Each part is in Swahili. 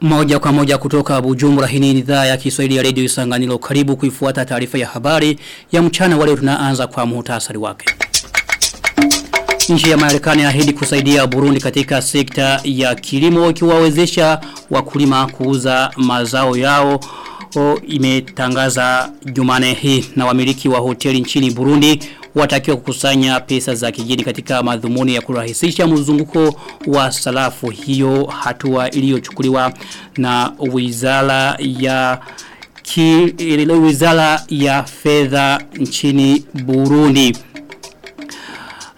Moja kwa moja kutoka Bujumbura. Hii ni idhaa ya Kiswahili ya Radio Isanganiro. Karibu kuifuata taarifa ya habari ya mchana wale tunaanza kwa muhtasari wake. Nchi ya Marekani ahidi kusaidia Burundi katika sekta ya kilimo ikiwawezesha wakulima kuuza mazao yao. O imetangaza Jumane hii. Na wamiliki wa hoteli nchini Burundi watakiwa kukusanya pesa za kigeni katika madhumuni ya kurahisisha mzunguko wa salafu hiyo hatua iliyochukuliwa na wizara ya ki, wizara ya fedha nchini Burundi.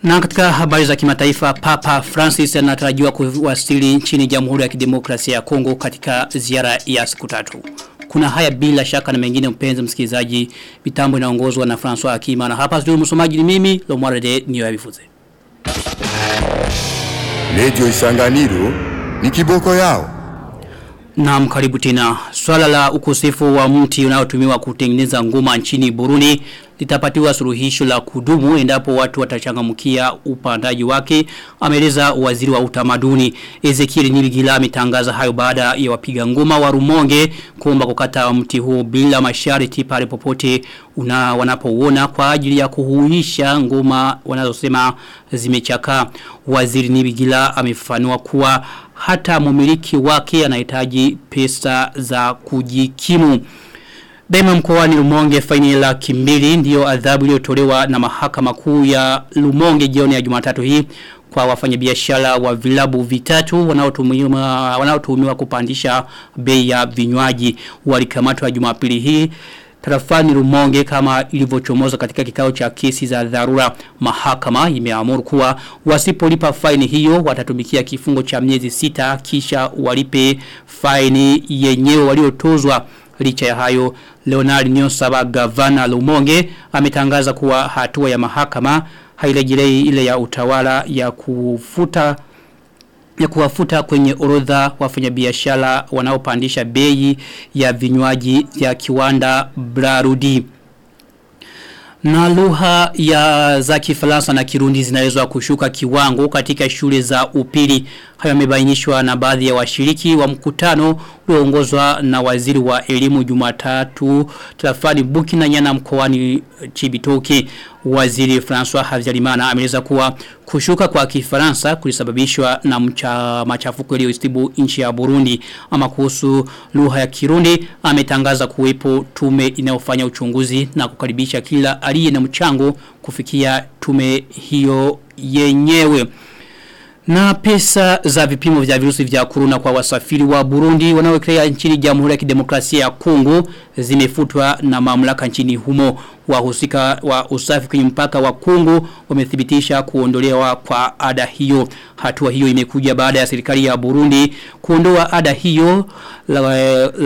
Na katika habari za kimataifa Papa Francis anatarajiwa kuwasili nchini Jamhuri ya Kidemokrasia ya Kongo katika ziara ya siku tatu. Kuna haya bila shaka na mengine mpenzi msikilizaji mitambo inaongozwa na François Akima na hapa studio msomaji ni mimi Lomwarde niyo yabivuze. Radio Isanganiro ni kiboko yao. Naam karibu tena. Swala la ukosefu wa mti unaotumiwa kutengeneza ngoma nchini Burundi litapatiwa suluhisho la kudumu endapo watu watachangamkia upandaji wake ameleza waziri wa utamaduni Ezekiel Nibigila ametangaza hayo baada ya wapiga ngoma wa Rumonge kuomba kukata mti huo bila masharti pale popote una wanapouona kwa ajili ya kuhuisha ngoma wanazosema zimechakaa waziri Nibigila amefanua kuwa hata mumiliki wake anahitaji pesa za kujikimu. Daima mkoani Lumonge faini la kimbili ndiyo adhabu iliyotolewa na mahakama kuu ya Lumonge jioni ya Jumatatu hii kwa wafanyabiashara wa vilabu vitatu wanaotumiwa wanaotumiwa kupandisha bei ya vinywaji. Walikamatwa Jumapili hii tarafani Rumonge kama ilivyochomoza katika kikao cha kesi za dharura. Mahakama imeamuru kuwa wasipolipa faini hiyo watatumikia kifungo cha miezi sita kisha walipe faini yenyewe waliotozwa. Licha ya hayo Leonard Nyosaba gavana Lumonge ametangaza kuwa hatua ya mahakama hailejirei ile ya utawala ya kufuta ya kuwafuta kwenye orodha wafanyabiashara wanaopandisha bei ya vinywaji ya kiwanda Brarudi. Na lugha ya za kifaransa na kirundi zinaweza kushuka kiwango katika shule za upili. Hayo yamebainishwa na baadhi ya washiriki wa mkutano ulioongozwa na waziri wa elimu Jumatatu Tafani Bukina Nyana mkoani Chibitoke. Waziri François Havyarimana ameleza kuwa kushuka kwa kifaransa kulisababishwa na mcha, machafuko yaliyoistibu nchi ya Burundi ama kuhusu lugha ya Kirundi ametangaza kuwepo tume inayofanya uchunguzi na kukaribisha kila aliye na mchango kufikia tume hiyo yenyewe. Na pesa za vipimo vya virusi vya corona kwa wasafiri wa Burundi wanaoelekea nchini Jamhuri ya Kidemokrasia ya Kongo zimefutwa na mamlaka nchini humo wahusika wa usafi kwenye mpaka wa Kongo wamethibitisha kuondolewa kwa ada hiyo. Hatua hiyo imekuja baada ya serikali ya Burundi kuondoa ada hiyo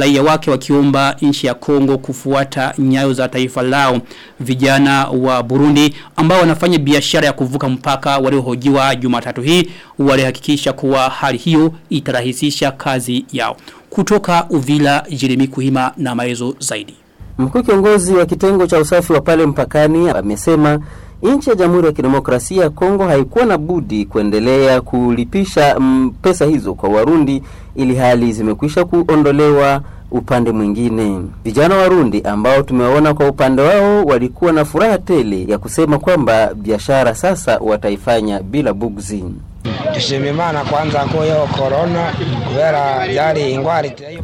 raia wake wakiomba nchi ya Kongo kufuata nyayo za taifa lao. Vijana wa Burundi ambao wanafanya biashara ya kuvuka mpaka waliohojiwa Jumatatu hii walihakikisha kuwa hali hiyo itarahisisha kazi yao. Kutoka Uvila Jeremy Kuhima na maelezo zaidi. Mkuu kiongozi wa kitengo cha usafi wa pale mpakani amesema nchi ya Jamhuri ya Kidemokrasia ya Kongo haikuwa na budi kuendelea kulipisha m, pesa hizo kwa Warundi ili hali zimekwisha kuondolewa upande mwingine. Vijana Warundi ambao tumewaona kwa upande wao walikuwa na furaha tele ya kusema kwamba biashara sasa wataifanya bila bugzi.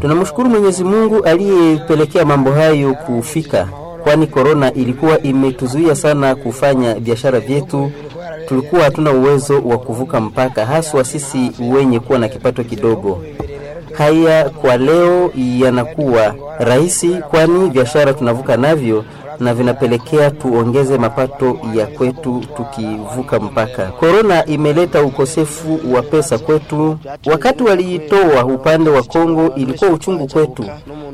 Tunamshukuru Mwenyezi Mungu aliyepelekea mambo hayo kufika, kwani korona ilikuwa imetuzuia sana kufanya biashara vyetu. Tulikuwa hatuna uwezo wa kuvuka mpaka, haswa sisi wenye kuwa na kipato kidogo. Haya kwa leo yanakuwa rahisi, kwani biashara tunavuka navyo na vinapelekea tuongeze mapato ya kwetu tukivuka mpaka. Korona imeleta ukosefu wa pesa kwetu. Wakati waliitoa upande wa Kongo ilikuwa uchungu kwetu,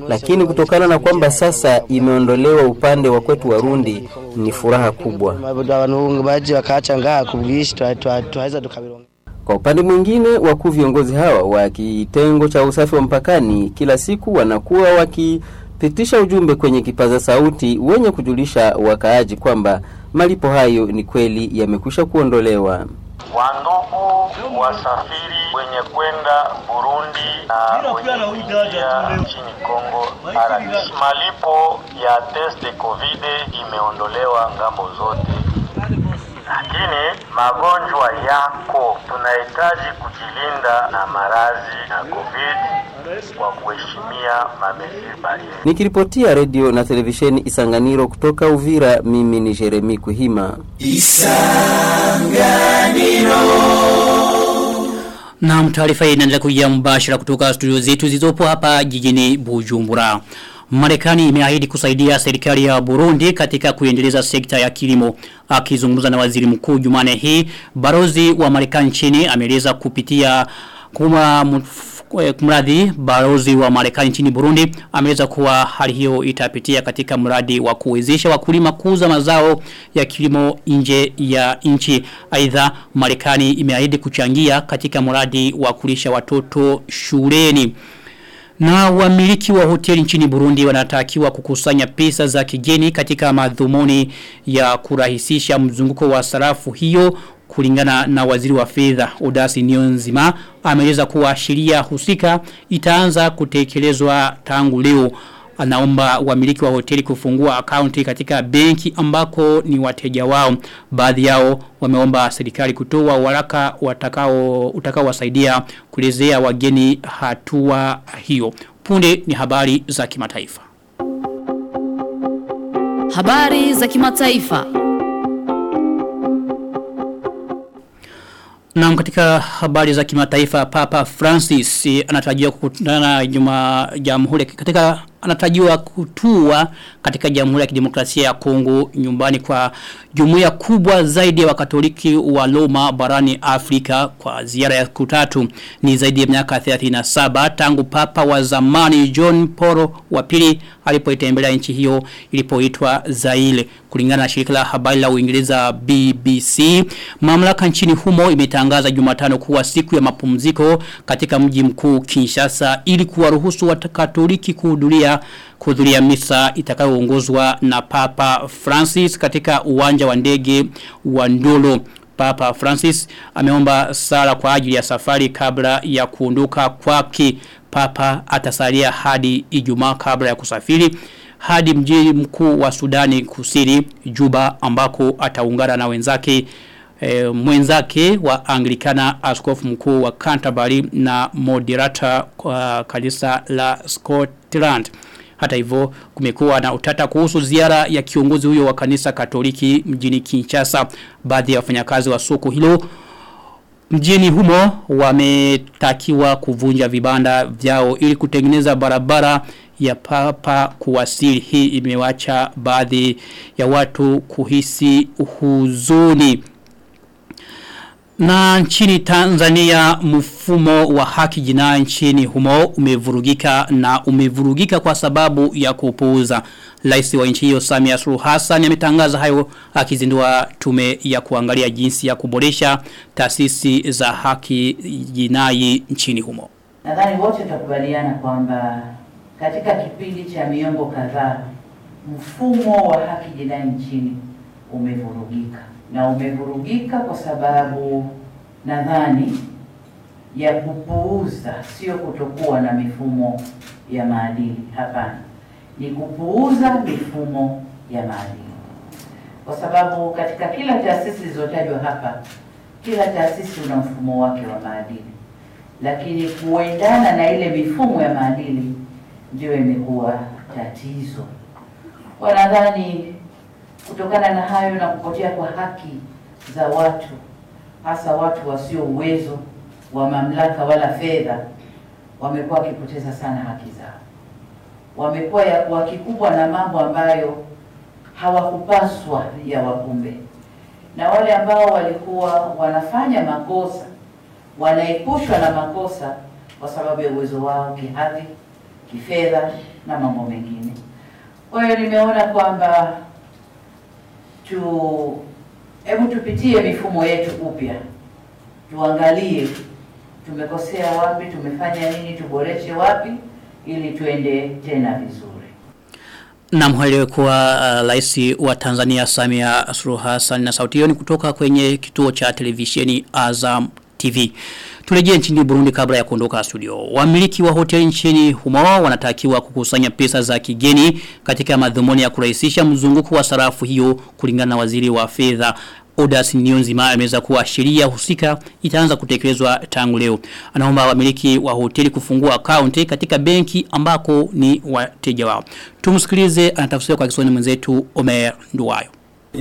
lakini kutokana na kwamba sasa imeondolewa upande wa kwetu Warundi ni furaha kubwa. Kwa upande mwingine, wakuu viongozi hawa wa kitengo cha usafi wa mpakani kila siku wanakuwa wakipitisha ujumbe kwenye kipaza sauti wenye kujulisha wakaaji kwamba malipo hayo ni kweli yamekwisha kuondolewa. Wandugu wasafiri wenye kwenda Burundi na wenye kuingia nchini Kongo malipo ya test de covid imeondolewa ng'ambo zote, lakini magonjwa yako, tunahitaji kujilinda na marazi na covid kwa kuheshimia. Nikiripotia redio na televisheni Isanganiro kutoka Uvira, mimi ni Jeremi Kuhima. Isanganiro. Na taarifa hii inaendelea kujia mbashara kutoka studio zetu zilizopo hapa jijini Bujumbura. Marekani imeahidi kusaidia serikali ya Burundi katika kuendeleza sekta ya kilimo. Akizungumza na waziri mkuu Jumane hii, barozi wa Marekani nchini ameeleza kupitia kuma mradi balozi wa Marekani nchini Burundi ameweza kuwa hali hiyo itapitia katika mradi wa kuwezesha wakulima kuuza mazao ya kilimo nje ya nchi. Aidha Marekani imeahidi kuchangia katika mradi wa kulisha watoto shuleni. Na wamiliki wa hoteli nchini Burundi wanatakiwa kukusanya pesa za kigeni katika madhumuni ya kurahisisha mzunguko wa sarafu hiyo kulingana na waziri wa fedha Odasi Nionzima ameeleza kuwa sheria husika itaanza kutekelezwa tangu leo. Anaomba wamiliki wa hoteli kufungua akaunti katika benki ambako ni wateja wao. Baadhi yao wameomba serikali kutoa waraka watakao utakao wasaidia kulezea wageni hatua hiyo. Punde ni habari za kimataifa. Habari za kimataifa. Na katika habari za kimataifa Papa Francis anatarajiwa kukutana juma jamhuri katika anatarajiwa kutua katika Jamhuri ya Kidemokrasia ya Kongo nyumbani kwa jumuiya kubwa zaidi ya wakatoliki wa Roma barani Afrika kwa ziara ya kutatu tatu. Ni zaidi ya miaka 37 tangu papa wa zamani John Paul wa pili alipoitembelea nchi hiyo ilipoitwa Zaire. Kulingana na shirika la habari la Uingereza BBC mamlaka nchini humo imetangaza Jumatano kuwa siku ya mapumziko katika mji mkuu Kinshasa ili kuwaruhusu wakatoliki kuhudhuria kuhudhuria misa itakayoongozwa na Papa Francis katika uwanja wa ndege wa Ndolo. Papa Francis ameomba sala kwa ajili ya safari kabla ya kuondoka kwake. Papa atasalia hadi Ijumaa kabla ya kusafiri hadi mji mkuu wa Sudani Kusini Juba ambako ataungana na wenzake e, mwenzake wa Anglikana askofu mkuu wa Canterbury na moderator kwa kanisa la Scotland. Hata hivyo kumekuwa na utata kuhusu ziara ya kiongozi huyo wa kanisa Katoliki mjini Kinshasa. Baadhi ya wafanyakazi wa soko hilo mjini humo wametakiwa kuvunja vibanda vyao ili kutengeneza barabara ya papa kuwasili. Hii imewacha baadhi ya watu kuhisi huzuni. Na nchini Tanzania mfumo wa haki jinai nchini humo umevurugika na umevurugika kwa sababu ya kupuuza. Rais wa nchi hiyo Samia Suluhu Hassan ametangaza hayo akizindua tume ya kuangalia jinsi ya kuboresha taasisi za haki jinai nchini humo. Nadhani wote tutakubaliana kwamba katika kipindi cha miongo kadhaa mfumo wa haki jinai nchini umevurugika na umevurugika kwa sababu nadhani ya kupuuza, sio kutokuwa na mifumo ya maadili. Hapana, ni kupuuza mifumo ya maadili, kwa sababu katika kila taasisi zilizotajwa hapa, kila taasisi una mfumo wake wa maadili, lakini kuendana na ile mifumo ya maadili ndio imekuwa tatizo. Kwa nadhani kutokana na hayo na kupotea kwa haki za watu, hasa watu wasio uwezo wa mamlaka wala fedha, wamekuwa wakipoteza sana haki zao, wamekuwa wakikumbwa na mambo ambayo hawakupaswa ya wakumbe, na wale ambao walikuwa wanafanya makosa wanaepushwa na makosa kwa sababu ya uwezo wao kihadhi, kifedha na mambo mengine. Kwa hiyo nimeona kwamba tu hebu tupitie mifumo yetu upya, tuangalie tumekosea wapi, tumefanya nini, tuboreshe wapi ili tuende tena vizuri. Na mhali kuwa uh, laisi wa Tanzania Samia Suluhu Hassan na sauti hiyo ni kutoka kwenye kituo cha televisheni Azam TV. Turejee nchini Burundi kabla ya kuondoka studio. Wamiliki wa hoteli nchini humo wanatakiwa kukusanya pesa za kigeni katika madhumuni ya kurahisisha mzunguko wa sarafu hiyo kulingana na waziri wa fedha. Odas Nionzima ameweza kuwa sheria husika itaanza kutekelezwa tangu leo. Anaomba wamiliki wa hoteli kufungua akaunti katika benki ambako ni wateja wao. Tumsikilize anatafsiri kwa Kiswahili mwenzetu Omer Nduwayo.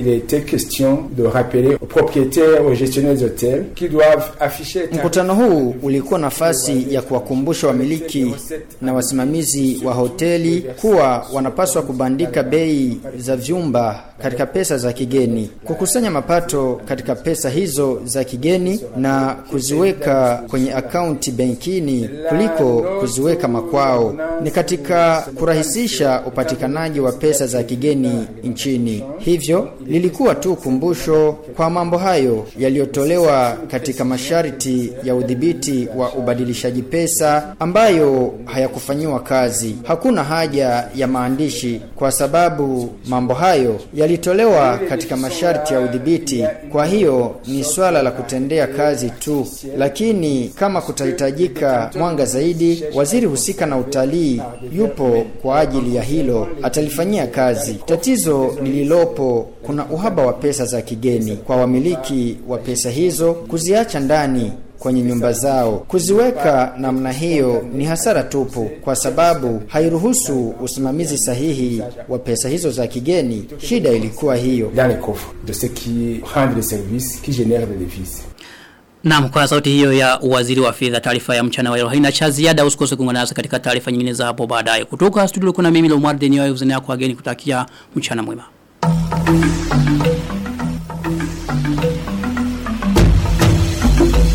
Il a été question de rappeler aux propriétaires, aux gestionnaires d'hôtels qui doivent afficher... Mkutano huu ulikuwa nafasi ya kuwakumbusha wamiliki na wasimamizi wa hoteli kuwa wanapaswa kubandika bei za vyumba katika pesa za kigeni, kukusanya mapato katika pesa hizo za kigeni na kuziweka kwenye akaunti benkini kuliko kuziweka makwao. Ni katika kurahisisha upatikanaji wa pesa za kigeni nchini. Hivyo lilikuwa tu kumbusho kwa mambo hayo yaliyotolewa katika masharti ya udhibiti wa ubadilishaji pesa ambayo hayakufanyiwa kazi. Hakuna haja ya maandishi kwa sababu mambo hayo yalitolewa katika masharti ya udhibiti. Kwa hiyo ni swala la kutendea kazi tu, lakini kama kutahitajika mwanga zaidi, waziri husika na utalii yupo kwa ajili ya hilo, atalifanyia kazi. Tatizo lililopo kuna uhaba wa pesa za kigeni kwa wamiliki wa pesa hizo kuziacha ndani kwenye nyumba zao. Kuziweka namna hiyo ni hasara tupu, kwa sababu hairuhusu usimamizi sahihi wa pesa hizo za kigeni. Shida ilikuwa hiyo. devises. Naam kwa sauti hiyo ya waziri wa fedha taarifa ya mchana wa leo haina cha ziada usikose kuungana nasi katika taarifa nyingine za hapo baadaye. Kutoka studio kuna mimi Lomar Denio Yuzenia kwa wageni kutakia mchana mwema. Thank you.